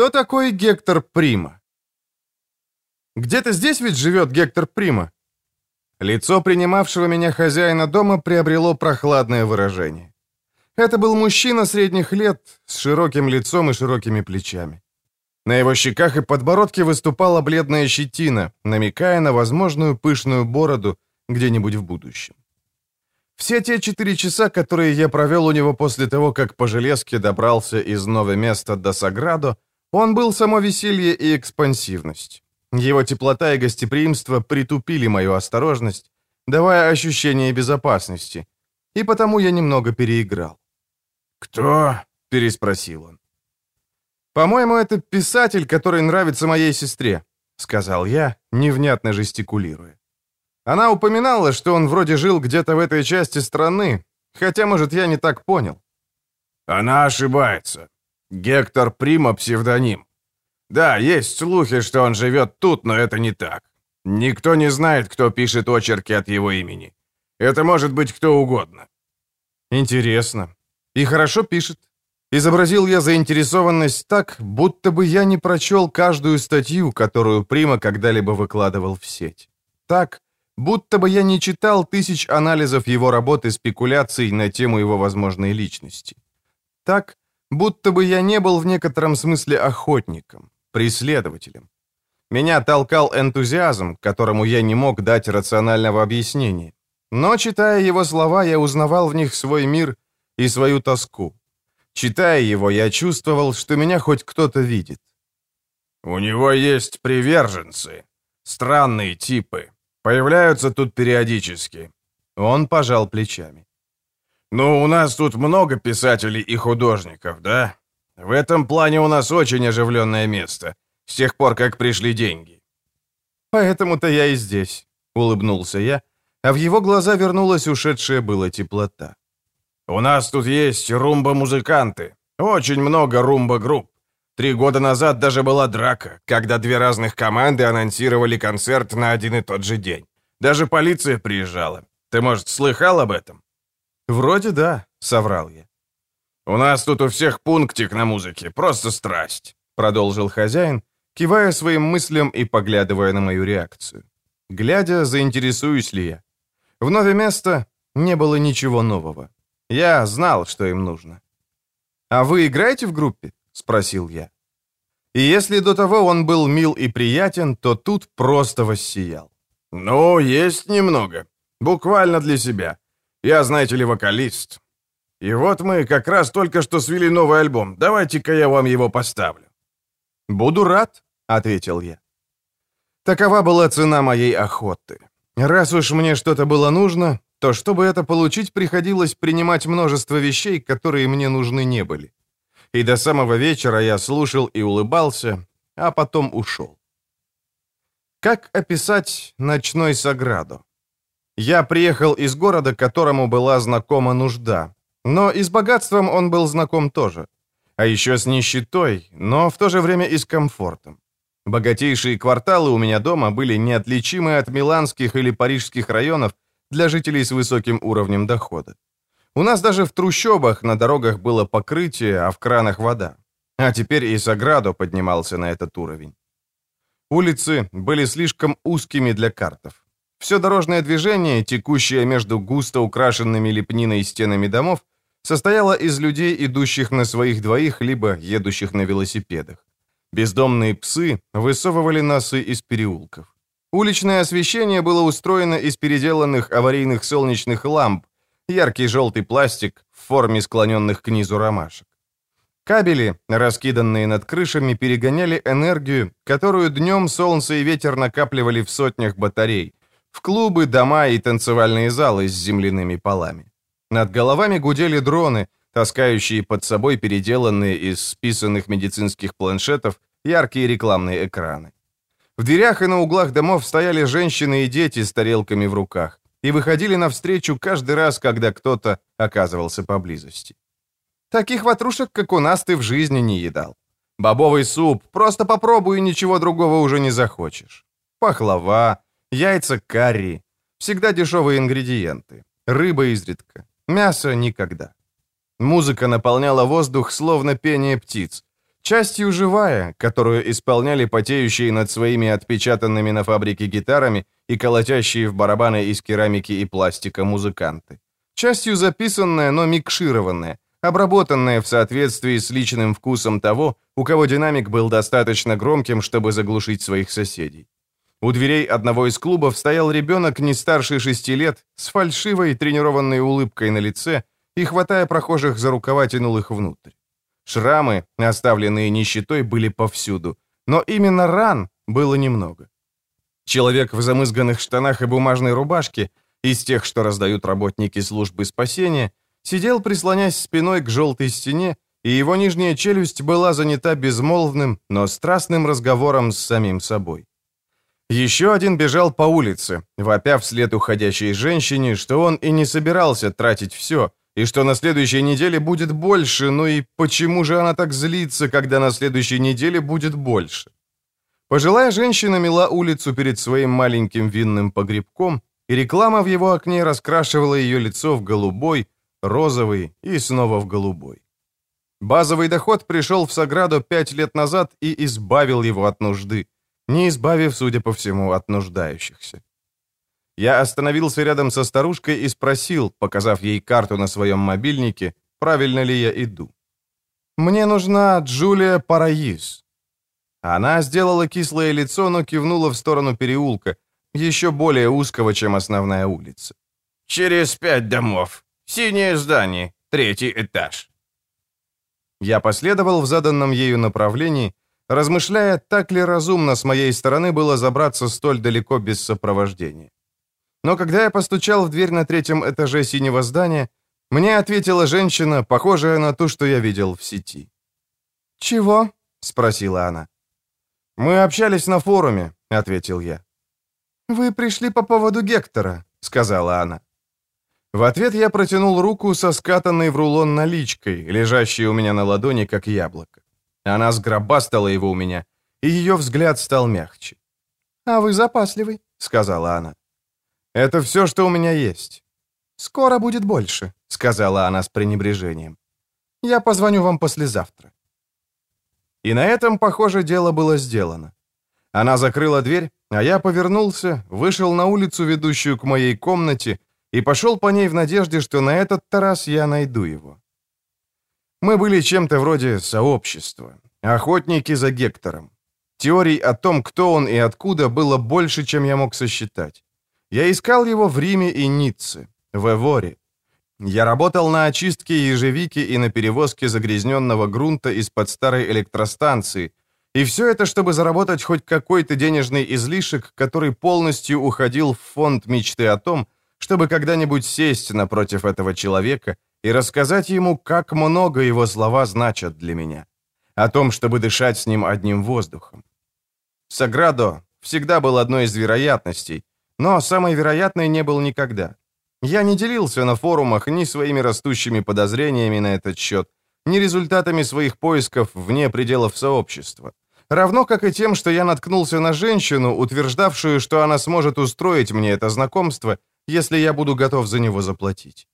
Кто такой Гектор Прима? Где-то здесь ведь живет Гектор Прима. Лицо принимавшего меня хозяина дома приобрело прохладное выражение. Это был мужчина средних лет, с широким лицом и широкими плечами. На его щеках и подбородке выступала бледная щетина, намекая на возможную пышную бороду где-нибудь в будущем. Все те четыре часа, которые я провел у него после того, как по железке добрался из нового места до Саградо, он был само веселье и экспансивность. Его теплота и гостеприимство притупили мою осторожность, давая ощущение безопасности, и потому я немного переиграл. «Кто?» — переспросил он. «По-моему, это писатель, который нравится моей сестре», — сказал я, невнятно жестикулируя. Она упоминала, что он вроде жил где-то в этой части страны, хотя, может, я не так понял. Она ошибается. Гектор Прима — псевдоним. Да, есть слухи, что он живет тут, но это не так. Никто не знает, кто пишет очерки от его имени. Это может быть кто угодно. Интересно. И хорошо пишет. Изобразил я заинтересованность так, будто бы я не прочел каждую статью, которую Прима когда-либо выкладывал в сеть. Так, будто бы я не читал тысяч анализов его работы спекуляций на тему его возможной личности. Так, будто бы я не был в некотором смысле охотником преследователем. Меня толкал энтузиазм, которому я не мог дать рационального объяснения. Но, читая его слова, я узнавал в них свой мир и свою тоску. Читая его, я чувствовал, что меня хоть кто-то видит. «У него есть приверженцы. Странные типы. Появляются тут периодически». Он пожал плечами. «Ну, у нас тут много писателей и художников, да? В этом плане у нас очень оживленное место, с тех пор, как пришли деньги. Поэтому-то я и здесь, улыбнулся я, а в его глаза вернулась ушедшая была теплота. У нас тут есть румба-музыканты, очень много румба-групп. Три года назад даже была драка, когда две разных команды анонсировали концерт на один и тот же день. Даже полиция приезжала. Ты, может, слыхал об этом? Вроде да, соврал я. «У нас тут у всех пунктик на музыке, просто страсть», — продолжил хозяин, кивая своим мыслям и поглядывая на мою реакцию. Глядя, заинтересуюсь ли я. В новое место не было ничего нового. Я знал, что им нужно. «А вы играете в группе?» — спросил я. И если до того он был мил и приятен, то тут просто воссиял. «Ну, есть немного. Буквально для себя. Я, знаете ли, вокалист. И вот мы как раз только что свели новый альбом. Давайте-ка я вам его поставлю». «Буду рад», — ответил я. Такова была цена моей охоты. Раз уж мне что-то было нужно, то чтобы это получить, приходилось принимать множество вещей, которые мне нужны не были. И до самого вечера я слушал и улыбался, а потом ушел. Как описать ночной Саградо? Я приехал из города, которому была знакома нужда, но и с богатством он был знаком тоже. А еще с нищетой, но в то же время и с комфортом. Богатейшие кварталы у меня дома были неотличимы от миланских или парижских районов для жителей с высоким уровнем дохода. У нас даже в трущобах на дорогах было покрытие, а в кранах вода. А теперь и Саградо поднимался на этот уровень. Улицы были слишком узкими для картов. Все дорожное движение, текущее между густо украшенными лепниной стенами домов, состояло из людей, идущих на своих двоих, либо едущих на велосипедах. Бездомные псы высовывали носы из переулков. Уличное освещение было устроено из переделанных аварийных солнечных ламп, яркий желтый пластик в форме склоненных к низу ромашек. Кабели, раскиданные над крышами, перегоняли энергию, которую днем солнце и ветер накапливали в сотнях батарей, в клубы, дома и танцевальные залы с земляными полами. Над головами гудели дроны, таскающие под собой переделанные из списанных медицинских планшетов яркие рекламные экраны. В дверях и на углах домов стояли женщины и дети с тарелками в руках и выходили навстречу каждый раз, когда кто-то оказывался поблизости. Таких ватрушек, как у нас, ты в жизни не едал. Бобовый суп, просто попробуй, и ничего другого уже не захочешь. Пахлава, яйца карри, всегда дешевые ингредиенты, рыба изредка, Мясо никогда. Музыка наполняла воздух, словно пение птиц. частью живая, которую исполняли потеющие над своими отпечатанными на фабрике гитарами и колотящие в барабаны из керамики и пластика музыканты, частью записанная, но микшированная, обработанная в соответствии с личным вкусом того, у кого динамик был достаточно громким, чтобы заглушить своих соседей. У дверей одного из клубов стоял ребенок не старше шести лет, с фальшивой тренированной улыбкой на лице и, хватая прохожих за рукава, тянул их внутрь. Шрамы, оставленные нищетой, были повсюду, но именно ран было немного. Человек в замызганных штанах и бумажной рубашке, из тех, что раздают работники службы спасения, сидел, прислонясь спиной к желтой стене, и его нижняя челюсть была занята безмолвным, но страстным разговором с самим собой. Еще один бежал по улице, вопя вслед уходящей женщине, что он и не собирался тратить все, и что на следующей неделе будет больше, ну и почему же она так злится, когда на следующей неделе будет больше? Пожилая женщина мела улицу перед своим маленьким винным погребком, и реклама в его окне раскрашивала ее лицо в голубой, розовый и снова в голубой. Базовый доход пришел в Саграду пять лет назад и избавил его от нужды – не избавив, судя по всему, от нуждающихся. Я остановился рядом со старушкой и спросил, показав ей карту на своем мобильнике, правильно ли я иду. «Мне нужна Джулия Параис». Она сделала кислое лицо, но кивнула в сторону переулка, еще более узкого, чем основная улица. «Через пять домов. Синее здание, третий этаж». Я последовал в заданном ею направлении, размышляя, так ли разумно с моей стороны было забраться столь далеко без сопровождения. Но когда я постучал в дверь на третьем этаже синего здания, мне ответила женщина, похожая на ту, что я видел в сети. «Чего?» — спросила она. «Мы общались на форуме», — ответил я. «Вы пришли по поводу Гектора», — сказала она. В ответ я протянул руку со скатанной в рулон наличкой, лежащей у меня на ладони, как яблоко. Она сгробастала его у меня, и ее взгляд стал мягче. «А вы запасливый», — сказала она. «Это все, что у меня есть». «Скоро будет больше», — сказала она с пренебрежением. «Я позвоню вам послезавтра». И на этом, похоже, дело было сделано. Она закрыла дверь, а я повернулся, вышел на улицу, ведущую к моей комнате, и пошел по ней в надежде, что на этот раз я найду его. Мы были чем-то вроде сообщества, охотники за Гектором. Теорий о том, кто он и откуда, было больше, чем я мог сосчитать. Я искал его в Риме и Ницце, в Эворе. Я работал на очистке ежевики и на перевозке загрязненного грунта из-под старой электростанции, и все это, чтобы заработать хоть какой-то денежный излишек, который полностью уходил в фонд мечты о том, чтобы когда-нибудь сесть напротив этого человека и рассказать ему, как много его слова значат для меня. О том, чтобы дышать с ним одним воздухом. Саградо всегда был одной из вероятностей, но самой вероятной не был никогда. Я не делился на форумах ни своими растущими подозрениями на этот счет, ни результатами своих поисков вне пределов сообщества. Равно как и тем, что я наткнулся на женщину, утверждавшую, что она сможет устроить мне это знакомство, если я буду готов за него заплатить.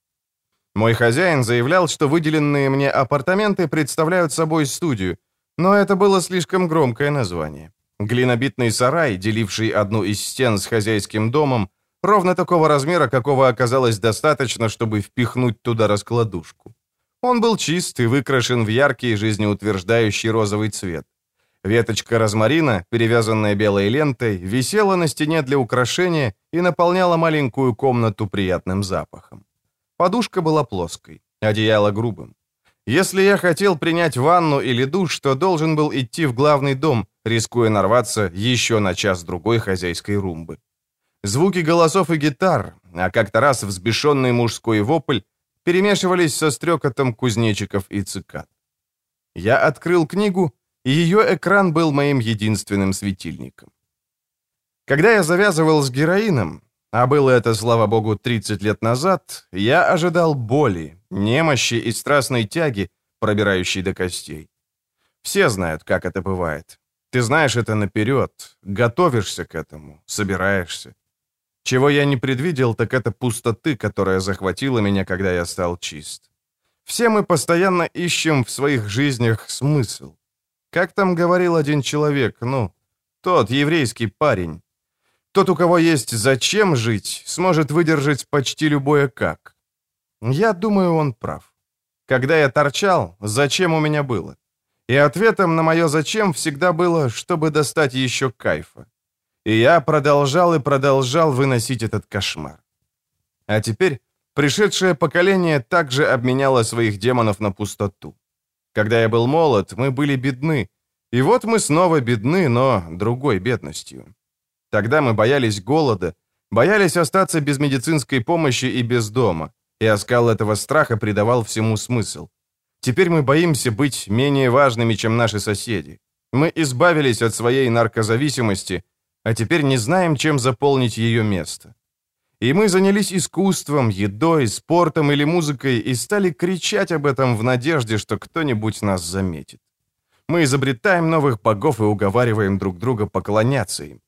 Мой хозяин заявлял, что выделенные мне апартаменты представляют собой студию, но это было слишком громкое название. Глинобитный сарай, деливший одну из стен с хозяйским домом, ровно такого размера, какого оказалось достаточно, чтобы впихнуть туда раскладушку. Он был чист и выкрашен в яркий, жизнеутверждающий розовый цвет. Веточка розмарина, перевязанная белой лентой, висела на стене для украшения и наполняла маленькую комнату приятным запахом. Подушка была плоской, одеяло грубым. Если я хотел принять ванну или душ, то должен был идти в главный дом, рискуя нарваться еще на час-другой хозяйской румбы. Звуки голосов и гитар, а как-то раз взбешенный мужской вопль, перемешивались со стрекотом кузнечиков и цикад. Я открыл книгу, и ее экран был моим единственным светильником. Когда я завязывал с героином, а было это, слава богу, 30 лет назад, я ожидал боли, немощи и страстной тяги, пробирающей до костей. Все знают, как это бывает. Ты знаешь это наперед, готовишься к этому, собираешься. Чего я не предвидел, так это пустоты, которая захватила меня, когда я стал чист. Все мы постоянно ищем в своих жизнях смысл. Как там говорил один человек, ну, тот еврейский парень. Тот, у кого есть зачем жить, сможет выдержать почти любое как. Я думаю, он прав. Когда я торчал, зачем у меня было? И ответом на мое «зачем» всегда было, чтобы достать еще кайфа. И я продолжал и продолжал выносить этот кошмар. А теперь пришедшее поколение также обменяло своих демонов на пустоту. Когда я был молод, мы были бедны. И вот мы снова бедны, но другой бедностью. Тогда мы боялись голода, боялись остаться без медицинской помощи и без дома. И оскал этого страха придавал всему смысл. Теперь мы боимся быть менее важными, чем наши соседи. Мы избавились от своей наркозависимости, а теперь не знаем, чем заполнить ее место. И мы занялись искусством, едой, спортом или музыкой и стали кричать об этом в надежде, что кто-нибудь нас заметит. Мы изобретаем новых богов и уговариваем друг друга поклоняться им.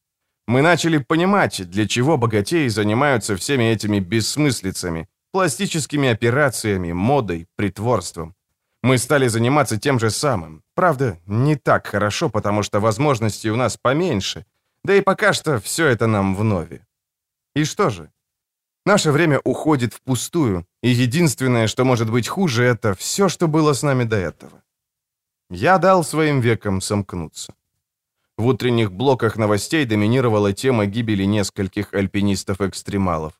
Мы начали понимать, для чего богатеи занимаются всеми этими бессмыслицами, пластическими операциями, модой, притворством. Мы стали заниматься тем же самым. Правда, не так хорошо, потому что возможностей у нас поменьше. Да и пока что все это нам вновь. И что же? Наше время уходит впустую, и единственное, что может быть хуже, это все, что было с нами до этого. Я дал своим векам сомкнуться. В утренних блоках новостей доминировала тема гибели нескольких альпинистов-экстремалов.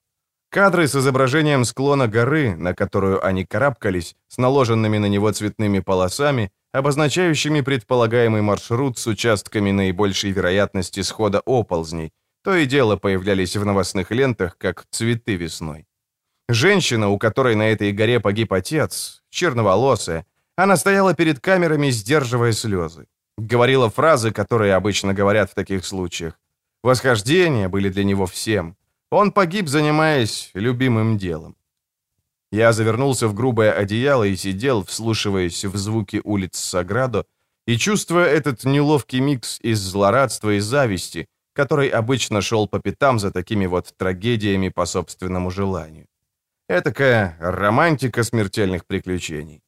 Кадры с изображением склона горы, на которую они карабкались, с наложенными на него цветными полосами, обозначающими предполагаемый маршрут с участками наибольшей вероятности схода оползней, то и дело появлялись в новостных лентах, как цветы весной. Женщина, у которой на этой горе погиб отец, черноволосая, она стояла перед камерами, сдерживая слезы. Говорила фразы, которые обычно говорят в таких случаях. Восхождения были для него всем. Он погиб, занимаясь любимым делом. Я завернулся в грубое одеяло и сидел, вслушиваясь в звуки улиц Саградо и чувствуя этот неловкий микс из злорадства и зависти, который обычно шел по пятам за такими вот трагедиями по собственному желанию. Этакая романтика смертельных приключений.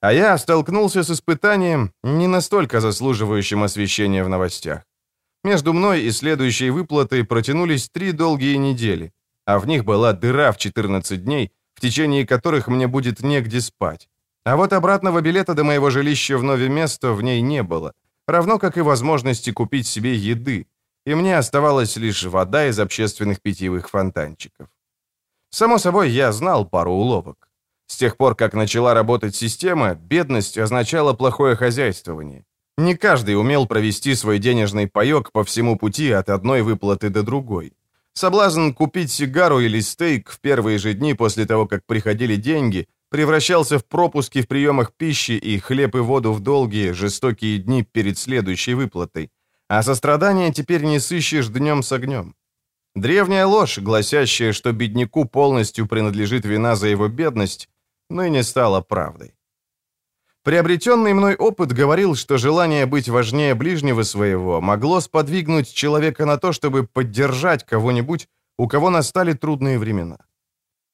А я столкнулся с испытанием, не настолько заслуживающим освещения в новостях. Между мной и следующей выплатой протянулись три долгие недели, а в них была дыра в 14 дней, в течение которых мне будет негде спать. А вот обратного билета до моего жилища в нове место в ней не было, равно как и возможности купить себе еды, и мне оставалась лишь вода из общественных питьевых фонтанчиков. Само собой, я знал пару уловок. С тех пор, как начала работать система, бедность означала плохое хозяйствование. Не каждый умел провести свой денежный паёк по всему пути от одной выплаты до другой. Соблазн купить сигару или стейк в первые же дни после того, как приходили деньги, превращался в пропуски в приемах пищи и хлеб и воду в долгие, жестокие дни перед следующей выплатой. А сострадания теперь не сыщешь днем с огнем. Древняя ложь, гласящая, что бедняку полностью принадлежит вина за его бедность, ныне стала правдой. Приобретенный мной опыт говорил, что желание быть важнее ближнего своего могло сподвигнуть человека на то, чтобы поддержать кого-нибудь, у кого настали трудные времена.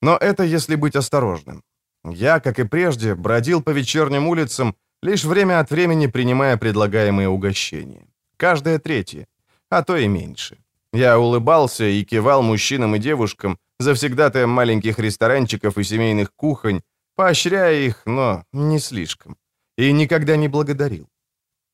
Но это если быть осторожным. Я, как и прежде, бродил по вечерним улицам, лишь время от времени принимая предлагаемые угощения. Каждое третье, а то и меньше. Я улыбался и кивал мужчинам и девушкам, завсегдатаем маленьких ресторанчиков и семейных кухонь, поощряя их, но не слишком. И никогда не благодарил.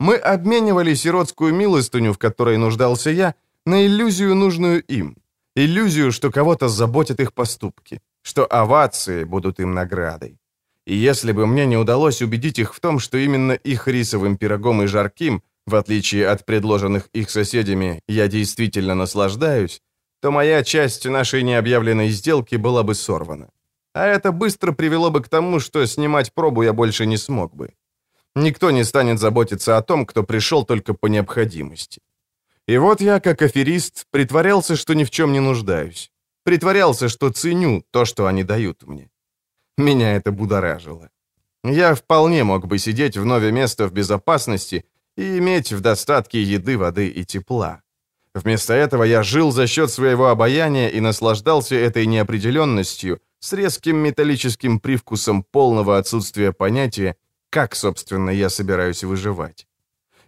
Мы обменивали сиротскую милостыню, в которой нуждался я, на иллюзию, нужную им. Иллюзию, что кого-то заботят их поступки, что овации будут им наградой. И если бы мне не удалось убедить их в том, что именно их рисовым пирогом и жарким, в отличие от предложенных их соседями, я действительно наслаждаюсь, то моя часть нашей необъявленной сделки была бы сорвана. А это быстро привело бы к тому, что снимать пробу я больше не смог бы. Никто не станет заботиться о том, кто пришел только по необходимости. И вот я, как аферист, притворялся, что ни в чем не нуждаюсь. Притворялся, что ценю то, что они дают мне. Меня это будоражило. Я вполне мог бы сидеть в нове место в безопасности и иметь в достатке еды, воды и тепла. Вместо этого я жил за счет своего обаяния и наслаждался этой неопределенностью с резким металлическим привкусом полного отсутствия понятия, как, собственно, я собираюсь выживать.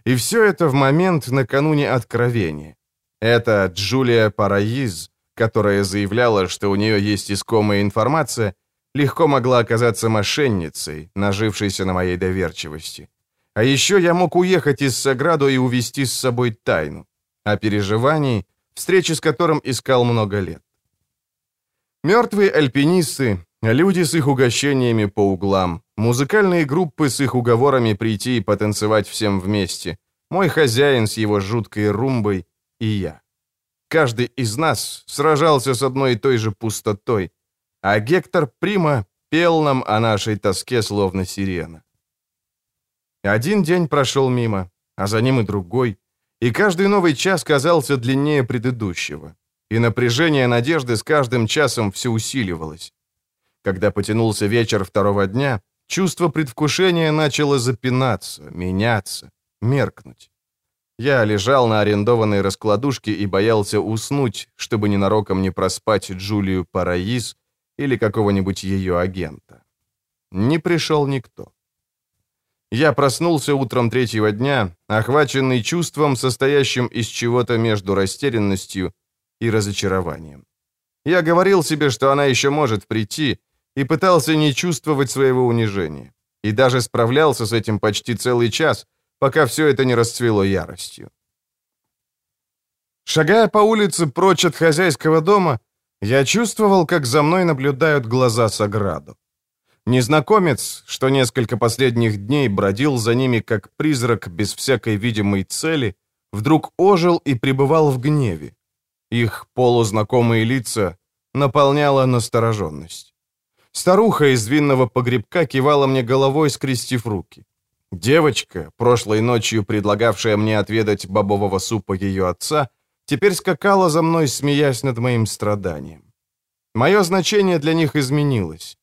И все это в момент накануне откровения. Это Джулия Параиз, которая заявляла, что у нее есть искомая информация, легко могла оказаться мошенницей, нажившейся на моей доверчивости. А еще я мог уехать из Саграду и увезти с собой тайну. О переживании, встречи с которым искал много лет. Мертвые альпинисты, люди с их угощениями по углам, музыкальные группы с их уговорами прийти и потанцевать всем вместе, мой хозяин с его жуткой румбой и я. Каждый из нас сражался с одной и той же пустотой, а Гектор Прима пел нам о нашей тоске словно сирена. Один день прошел мимо, а за ним и другой, и каждый новый час казался длиннее предыдущего и напряжение надежды с каждым часом все усиливалось. Когда потянулся вечер второго дня, чувство предвкушения начало запинаться, меняться, меркнуть. Я лежал на арендованной раскладушке и боялся уснуть, чтобы ненароком не проспать Джулию Параис или какого-нибудь ее агента. Не пришел никто. Я проснулся утром третьего дня, охваченный чувством, состоящим из чего-то между растерянностью и разочарованием. Я говорил себе, что она еще может прийти, и пытался не чувствовать своего унижения. И даже справлялся с этим почти целый час, пока все это не расцвело яростью. Шагая по улице прочь от хозяйского дома, я чувствовал, как за мной наблюдают глаза Саграду. Незнакомец, что несколько последних дней бродил за ними как призрак без всякой видимой цели, вдруг ожил и пребывал в гневе. Их полузнакомые лица наполняла настороженность. Старуха из винного погребка кивала мне головой, скрестив руки. Девочка, прошлой ночью предлагавшая мне отведать бобового супа ее отца, теперь скакала за мной, смеясь над моим страданием. Мое значение для них изменилось.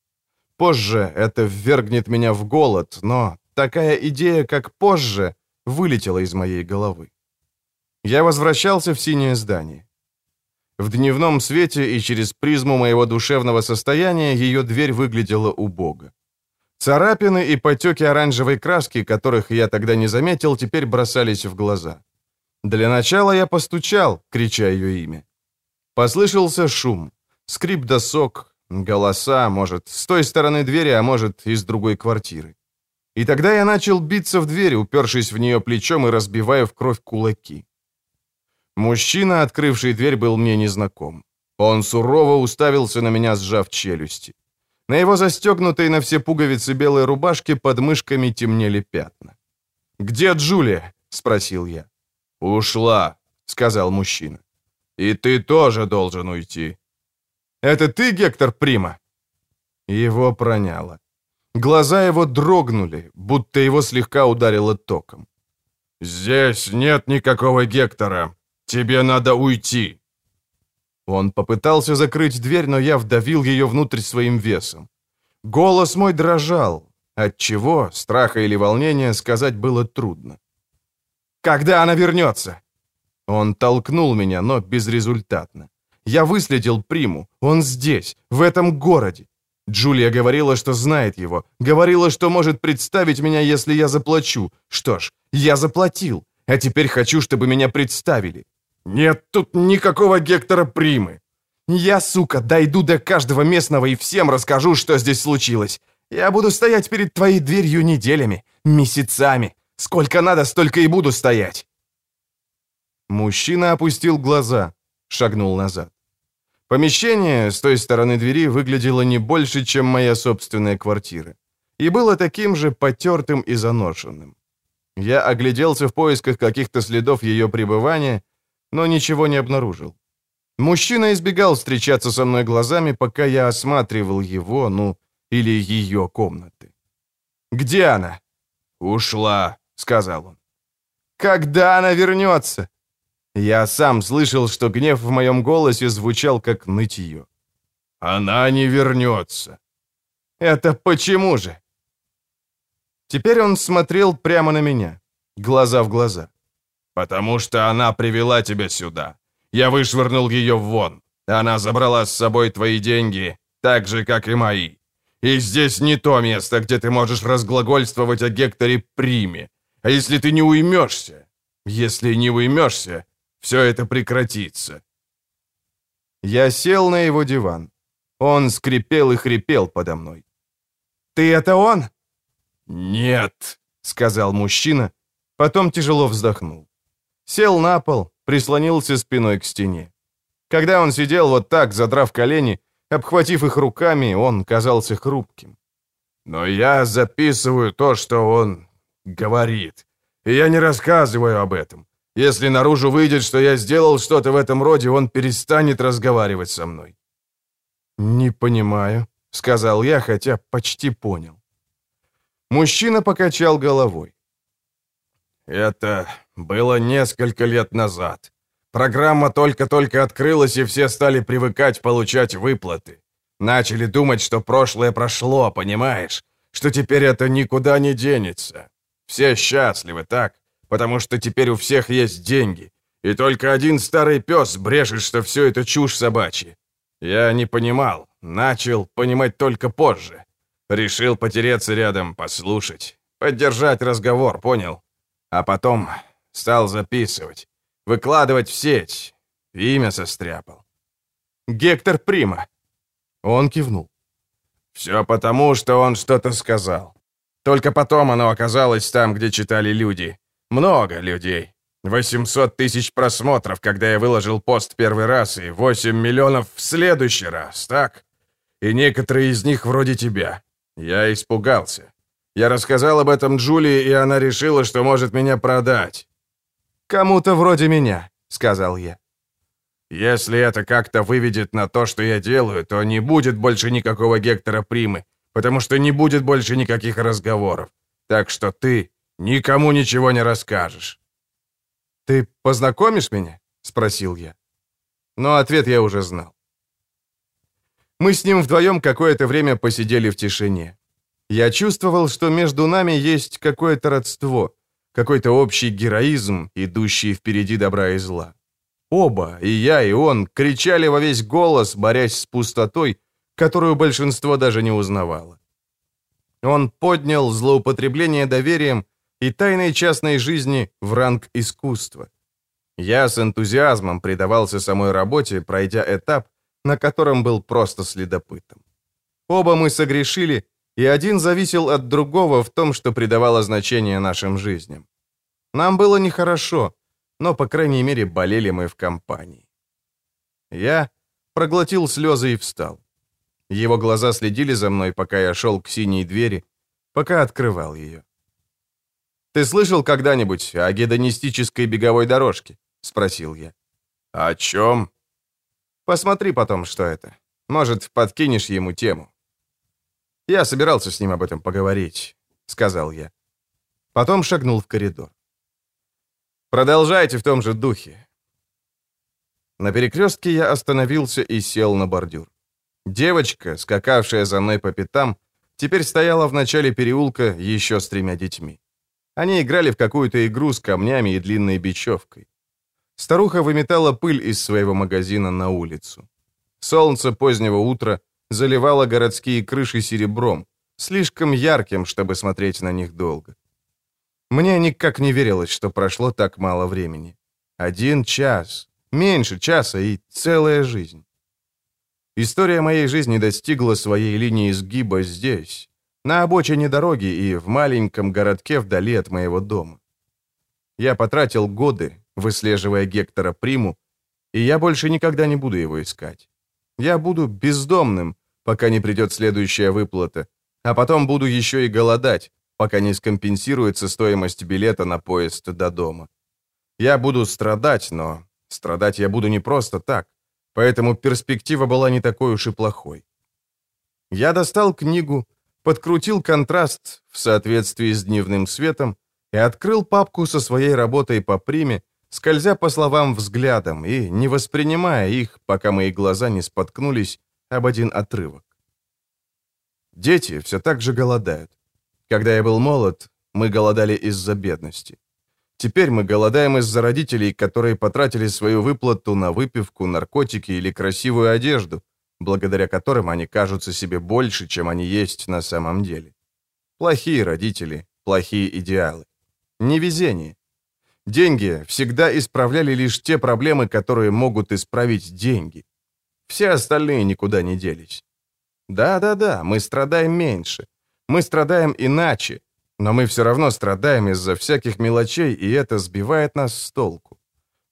Позже это ввергнет меня в голод, но такая идея, как позже, вылетела из моей головы. Я возвращался в синее здание. В дневном свете и через призму моего душевного состояния ее дверь выглядела убого. Царапины и потеки оранжевой краски, которых я тогда не заметил, теперь бросались в глаза. Для начала я постучал, крича ее имя. Послышался шум, скрип досок, голоса, может, с той стороны двери, а может, из другой квартиры. И тогда я начал биться в дверь, упершись в нее плечом и разбивая в кровь кулаки. Мужчина, открывший дверь, был мне незнаком. Он сурово уставился на меня, сжав челюсти. На его застегнутой на все пуговицы белой рубашке под мышками темнели пятна. «Где Джулия?» — спросил я. «Ушла», — сказал мужчина. «И ты тоже должен уйти». «Это ты, Гектор Прима?» Его проняло. Глаза его дрогнули, будто его слегка ударило током. «Здесь нет никакого Гектора. Тебе надо уйти!» Он попытался закрыть дверь, но я вдавил ее внутрь своим весом. Голос мой дрожал. От чего, страха или волнения, сказать было трудно. «Когда она вернется?» Он толкнул меня, но безрезультатно. Я выследил Приму. Он здесь, в этом городе. Джулия говорила, что знает его. Говорила, что может представить меня, если я заплачу. Что ж, я заплатил. А теперь хочу, чтобы меня представили. «Нет тут никакого Гектора Примы!» «Я, сука, дойду до каждого местного и всем расскажу, что здесь случилось. Я буду стоять перед твоей дверью неделями, месяцами. Сколько надо, столько и буду стоять!» Мужчина опустил глаза, шагнул назад. Помещение с той стороны двери выглядело не больше, чем моя собственная квартира, и было таким же потертым и заношенным. Я огляделся в поисках каких-то следов ее пребывания но ничего не обнаружил. Мужчина избегал встречаться со мной глазами, пока я осматривал его, ну, или ее комнаты. «Где она?» «Ушла», — сказал он. «Когда она вернется?» Я сам слышал, что гнев в моем голосе звучал как нытье. «Она не вернется». «Это почему же?» Теперь он смотрел прямо на меня, глаза в глаза. «Потому что она привела тебя сюда. Я вышвырнул ее вон. Она забрала с собой твои деньги, так же, как и мои. И здесь не то место, где ты можешь разглагольствовать о Гекторе Приме. А если ты не уймешься? Если не уймешься, все это прекратится. Я сел на его диван. Он скрипел и хрипел подо мной. «Ты это он?» «Нет», — сказал мужчина, потом тяжело вздохнул. Сел на пол, прислонился спиной к стене. Когда он сидел вот так, задрав колени, обхватив их руками, он казался хрупким. «Но я записываю то, что он говорит, и я не рассказываю об этом. Если наружу выйдет, что я сделал что-то в этом роде, он перестанет разговаривать со мной». «Не понимаю», — сказал я, хотя почти понял. Мужчина покачал головой. «Это было несколько лет назад. Программа только-только открылась, и все стали привыкать получать выплаты. Начали думать, что прошлое прошло, понимаешь? Что теперь это никуда не денется. Все счастливы, так? Потому что теперь у всех есть деньги. И только один старый пес брешет, что все это чушь собачья. Я не понимал. Начал понимать только позже. Решил потереться рядом, послушать. Поддержать разговор, понял? А потом стал записывать. Выкладывать в сеть. Имя состряпал. Гектор Прима. Он кивнул. Все потому, что он что-то сказал. Только потом оно оказалось там, где читали люди. Много людей. 800 тысяч просмотров, когда я выложил пост первый раз, и 8 миллионов в следующий раз, так? И некоторые из них вроде тебя. Я испугался. Я рассказал об этом Джулии, и она решила, что может меня продать. «Кому-то вроде меня», — сказал я. «Если это как-то выведет на то, что я делаю, то не будет больше никакого Гектора Примы, потому что не будет больше никаких разговоров. Так что ты никому ничего не расскажешь». «Ты познакомишь меня?» — спросил я. Но ответ я уже знал. Мы с ним вдвоем какое-то время посидели в тишине. Я чувствовал, что между нами есть какое-то родство, какой-то общий героизм, идущий впереди добра и зла. Оба, и я, и он, кричали во весь голос, борясь с пустотой, которую большинство даже не узнавало. Он поднял злоупотребление доверием и тайной частной жизни в ранг искусства. Я с энтузиазмом предавался самой работе, пройдя этап, на котором был просто следопытом. Оба мы согрешили, и один зависел от другого в том, что придавало значение нашим жизням. Нам было нехорошо, но, по крайней мере, болели мы в компании. Я проглотил слезы и встал. Его глаза следили за мной, пока я шел к синей двери, пока открывал ее. «Ты слышал когда-нибудь о гедонистической беговой дорожке?» — спросил я. «О чем?» «Посмотри потом, что это. Может, подкинешь ему тему». «Я собирался с ним об этом поговорить», — сказал я. Потом шагнул в коридор. «Продолжайте в том же духе». На перекрестке я остановился и сел на бордюр. Девочка, скакавшая за мной по пятам, теперь стояла в начале переулка еще с тремя детьми. Они играли в какую-то игру с камнями и длинной бечевкой. Старуха выметала пыль из своего магазина на улицу. Солнце позднего утра заливало городские крыши серебром, слишком ярким, чтобы смотреть на них долго. Мне никак не верилось, что прошло так мало времени. Один час, меньше часа и целая жизнь. История моей жизни достигла своей линии сгиба здесь, на обочине дороги и в маленьком городке вдали от моего дома. Я потратил годы, выслеживая Гектора Приму, и я больше никогда не буду его искать. Я буду бездомным, пока не придет следующая выплата, а потом буду еще и голодать, пока не скомпенсируется стоимость билета на поезд до дома. Я буду страдать, но страдать я буду не просто так, поэтому перспектива была не такой уж и плохой. Я достал книгу, подкрутил контраст в соответствии с дневным светом и открыл папку со своей работой по приме, скользя по словам взглядом и не воспринимая их, пока мои глаза не споткнулись об один отрывок. Дети все так же голодают. Когда я был молод, мы голодали из-за бедности. Теперь мы голодаем из-за родителей, которые потратили свою выплату на выпивку, наркотики или красивую одежду, благодаря которым они кажутся себе больше, чем они есть на самом деле. Плохие родители, плохие идеалы. Невезение. Деньги всегда исправляли лишь те проблемы, которые могут исправить деньги. Все остальные никуда не делись. Да-да-да, мы страдаем меньше. Мы страдаем иначе, но мы все равно страдаем из-за всяких мелочей, и это сбивает нас с толку.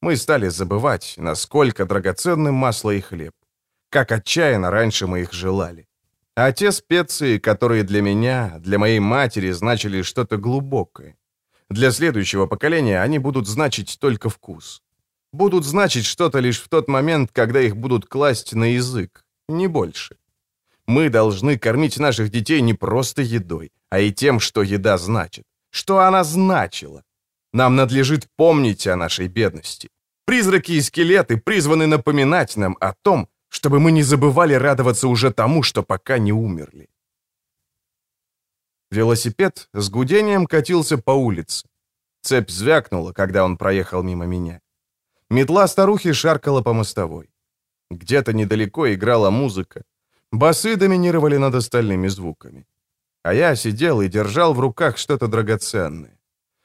Мы стали забывать, насколько драгоценны масло и хлеб. Как отчаянно раньше мы их желали. А те специи, которые для меня, для моей матери значили что-то глубокое. Для следующего поколения они будут значить только вкус. Будут значить что-то лишь в тот момент, когда их будут класть на язык, не больше. Мы должны кормить наших детей не просто едой, а и тем, что еда значит. Что она значила. Нам надлежит помнить о нашей бедности. Призраки и скелеты призваны напоминать нам о том, чтобы мы не забывали радоваться уже тому, что пока не умерли. Велосипед с гудением катился по улице. Цепь звякнула, когда он проехал мимо меня. Метла старухи шаркала по мостовой. Где-то недалеко играла музыка. Басы доминировали над остальными звуками. А я сидел и держал в руках что-то драгоценное.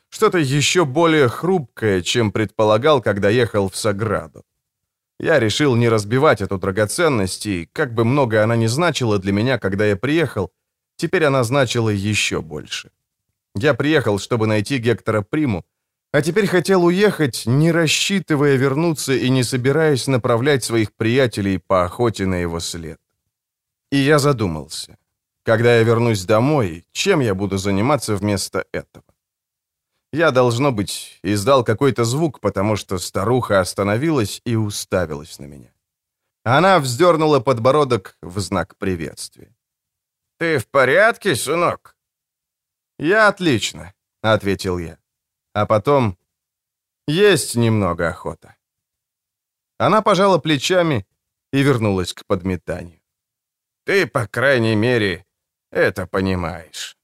Что-то еще более хрупкое, чем предполагал, когда ехал в Саграду. Я решил не разбивать эту драгоценность, и как бы много она ни значила для меня, когда я приехал, теперь она значила еще больше. Я приехал, чтобы найти Гектора Приму, а теперь хотел уехать, не рассчитывая вернуться и не собираясь направлять своих приятелей по охоте на его след. И я задумался. Когда я вернусь домой, чем я буду заниматься вместо этого? Я, должно быть, издал какой-то звук, потому что старуха остановилась и уставилась на меня. Она вздернула подбородок в знак приветствия. «Ты в порядке, сынок?» «Я отлично», — ответил я. А потом... «Есть немного охота». Она пожала плечами и вернулась к подметанию. «Ты, по крайней мере, это понимаешь».